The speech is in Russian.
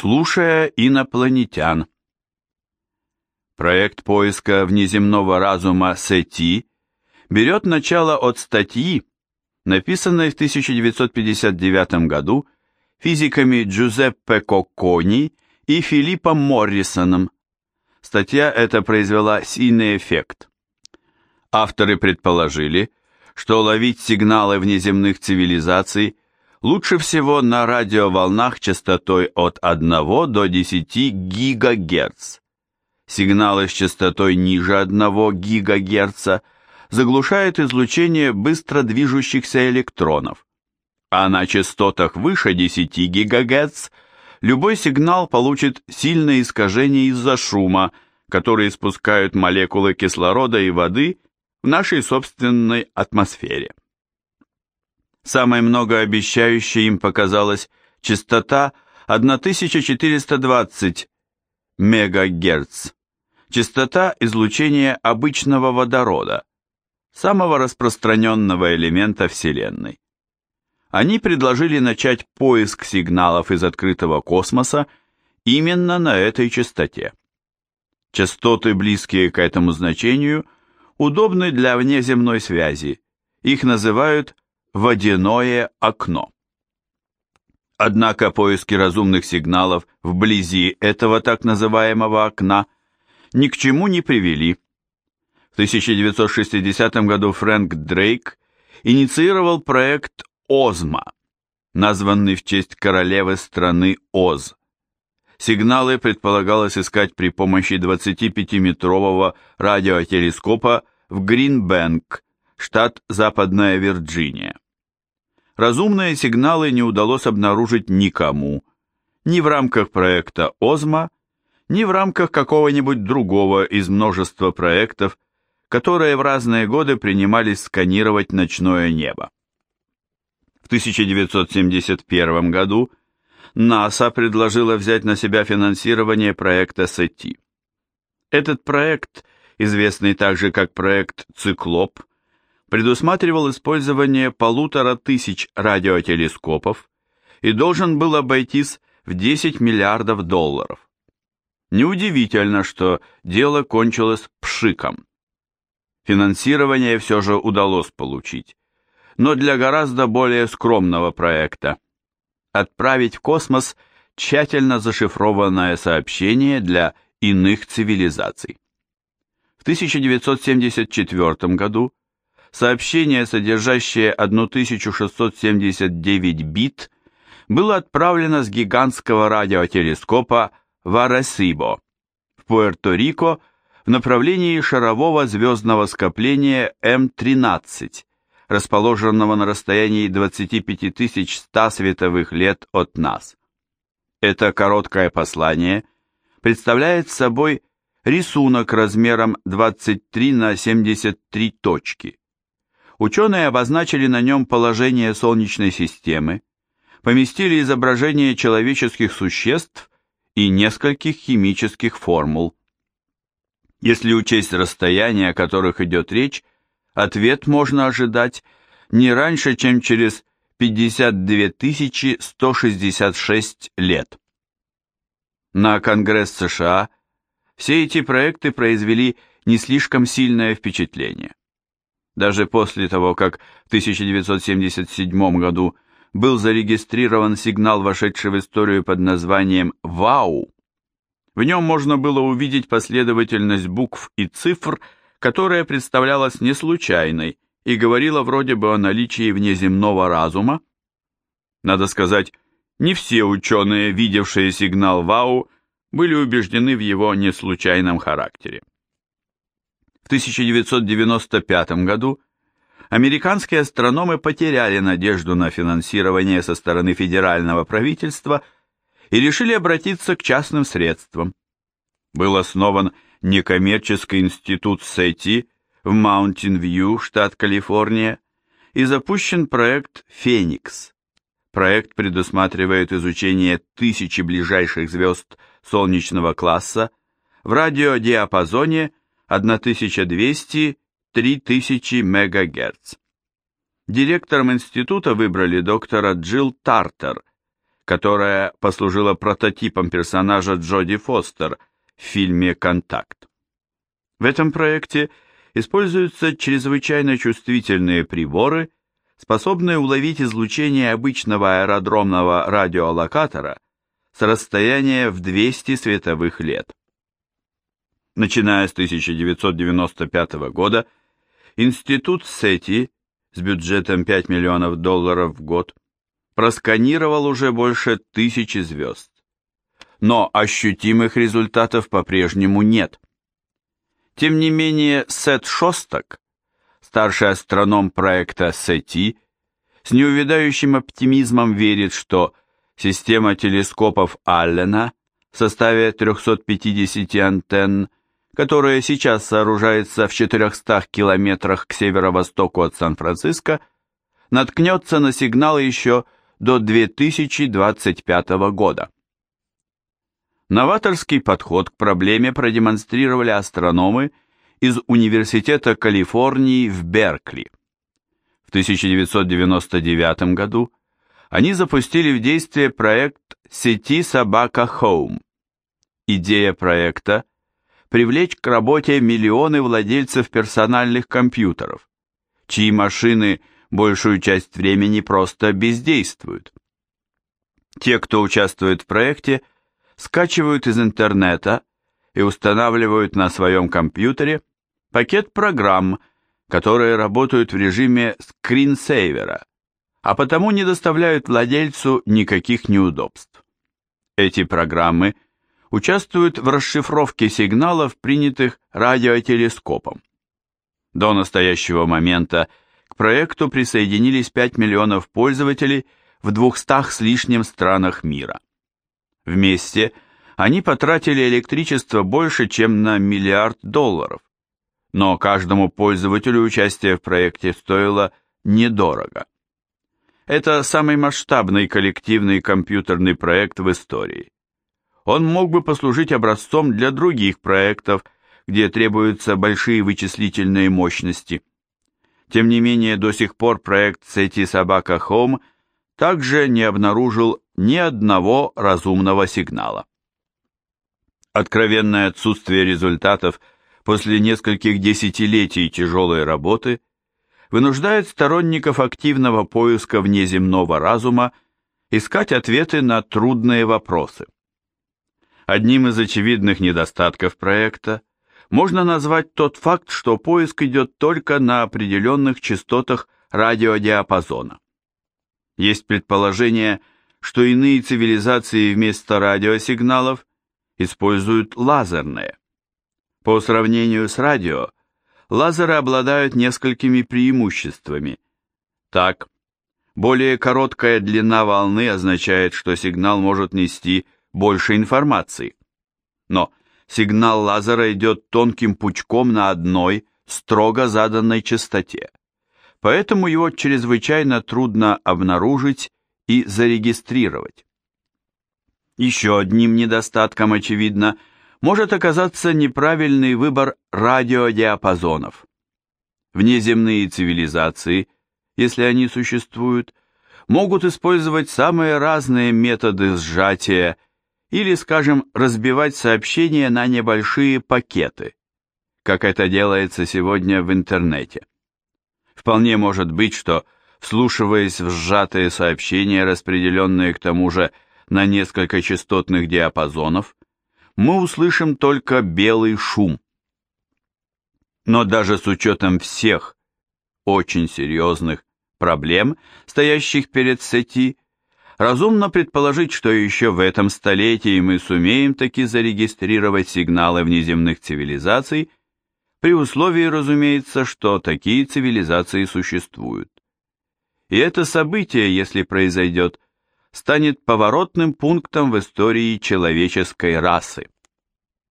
Слушая инопланетян. Проект поиска внеземного разума SETI берет начало от статьи, написанной в 1959 году физиками Джузеппе Коккони и Филиппом Моррисоном. Статья эта произвела сильный эффект. Авторы предположили, что ловить сигналы внеземных цивилизаций лучше всего на радиоволнах частотой от 1 до 10 ГГц. Сигналы с частотой ниже 1 ГГц заглушают излучение быстро движущихся электронов, а на частотах выше 10 ГГц любой сигнал получит сильное искажение из-за шума, который испускают молекулы кислорода и воды в нашей собственной атмосфере. Самой многообещающей им показалась частота 1420 МГц, частота излучения обычного водорода, самого распространенного элемента Вселенной. Они предложили начать поиск сигналов из открытого космоса именно на этой частоте. Частоты, близкие к этому значению, удобны для внеземной связи. Их называют водяное окно. Однако поиски разумных сигналов вблизи этого так называемого окна ни к чему не привели. В 1960 году Фрэнк Дрейк инициировал проект ОЗМА, названный в честь королевы страны Оз. Сигналы предполагалось искать при помощи 25-метрового радиотелескопа в Гринбэнк, штат Западная Вирджиния. Разумные сигналы не удалось обнаружить никому, ни в рамках проекта ОЗМА, ни в рамках какого-нибудь другого из множества проектов, которые в разные годы принимались сканировать ночное небо. В 1971 году НАСА предложила взять на себя финансирование проекта SETI. Этот проект, известный также как проект «Циклоп», предусматривал использование полутора тысяч радиотелескопов и должен был обойтись в 10 миллиардов долларов. Неудивительно, что дело кончилось пшиком. Финансирование все же удалось получить, но для гораздо более скромного проекта – отправить в космос тщательно зашифрованное сообщение для иных цивилизаций. В 1974 году сообщение, содержащее 1679 бит, было отправлено с гигантского радиотелескопа в Аресибо, в Пуэрто-Рико, в направлении шарового звездного скопления М-13, расположенного на расстоянии 25 100 световых лет от нас. Это короткое послание представляет собой рисунок размером 23 на 73 точки. Ученые обозначили на нем положение Солнечной системы, поместили изображение человеческих существ и нескольких химических формул. Если учесть расстояния, о которых идет речь, ответ можно ожидать не раньше, чем через 52 166 лет. На Конгресс США все эти проекты произвели не слишком сильное впечатление. Даже после того, как в 1977 году был зарегистрирован сигнал, вошедший в историю под названием «ВАУ», в нем можно было увидеть последовательность букв и цифр, которая представлялась не случайной и говорила вроде бы о наличии внеземного разума. Надо сказать, не все ученые, видевшие сигнал ВАУ, были убеждены в его неслучайном характере. В 1995 году американские астрономы потеряли надежду на финансирование со стороны федерального правительства и решили обратиться к частным средствам. Был основан некоммерческий институт SETI в Маунтин-Вью, штат Калифорния, и запущен проект «Феникс». Проект предусматривает изучение тысячи ближайших звезд солнечного класса в радиодиапазоне 1200-3000 МГц. Директором института выбрали доктора Джилл Тартер, которая послужила прототипом персонажа Джоди Фостер в фильме «Контакт». В этом проекте используются чрезвычайно чувствительные приборы, способные уловить излучение обычного аэродромного радиолокатора с расстояния в 200 световых лет. Начиная с 1995 года, Институт Сети с бюджетом 5 миллионов долларов в год просканировал уже больше тысячи звезд. Но ощутимых результатов по-прежнему нет. Тем не менее, Сет Шостак, старший астроном проекта SETI, с неувядающим оптимизмом верит, что система телескопов Аллена в составе 350 антенн, которая сейчас сооружается в 400 километрах к северо-востоку от Сан-Франциско, наткнется на сигнал еще до 2025 года. Новаторский подход к проблеме продемонстрировали астрономы из Университета Калифорнии в Беркли. В 1999 году они запустили в действие проект сети Собака Home. Идея проекта – привлечь к работе миллионы владельцев персональных компьютеров, чьи машины большую часть времени просто бездействуют. Те, кто участвует в проекте – скачивают из интернета и устанавливают на своем компьютере пакет программ, которые работают в режиме скринсейвера, а потому не доставляют владельцу никаких неудобств. Эти программы участвуют в расшифровке сигналов, принятых радиотелескопом. До настоящего момента к проекту присоединились 5 миллионов пользователей в 200 с лишним странах мира. Вместе они потратили электричество больше, чем на миллиард долларов. Но каждому пользователю участие в проекте стоило недорого. Это самый масштабный коллективный компьютерный проект в истории. Он мог бы послужить образцом для других проектов, где требуются большие вычислительные мощности. Тем не менее, до сих пор проект сети Собака Home также не обнаружил ни одного разумного сигнала. Откровенное отсутствие результатов после нескольких десятилетий тяжелой работы вынуждает сторонников активного поиска внеземного разума искать ответы на трудные вопросы. Одним из очевидных недостатков проекта можно назвать тот факт, что поиск идет только на определенных частотах радиодиапазона. Есть предположение, что иные цивилизации вместо радиосигналов используют лазерные. По сравнению с радио, лазеры обладают несколькими преимуществами. Так, более короткая длина волны означает, что сигнал может нести больше информации. Но сигнал лазера идет тонким пучком на одной, строго заданной частоте. Поэтому его чрезвычайно трудно обнаружить и зарегистрировать. Еще одним недостатком, очевидно, может оказаться неправильный выбор радиодиапазонов. Внеземные цивилизации, если они существуют, могут использовать самые разные методы сжатия или, скажем, разбивать сообщения на небольшие пакеты, как это делается сегодня в интернете. Вполне может быть, что вслушиваясь в сжатые сообщения, распределенные к тому же на несколько частотных диапазонов, мы услышим только белый шум. Но даже с учетом всех очень серьезных проблем, стоящих перед сети, разумно предположить, что еще в этом столетии мы сумеем таки зарегистрировать сигналы внеземных цивилизаций, при условии, разумеется, что такие цивилизации существуют. И это событие, если произойдет, станет поворотным пунктом в истории человеческой расы.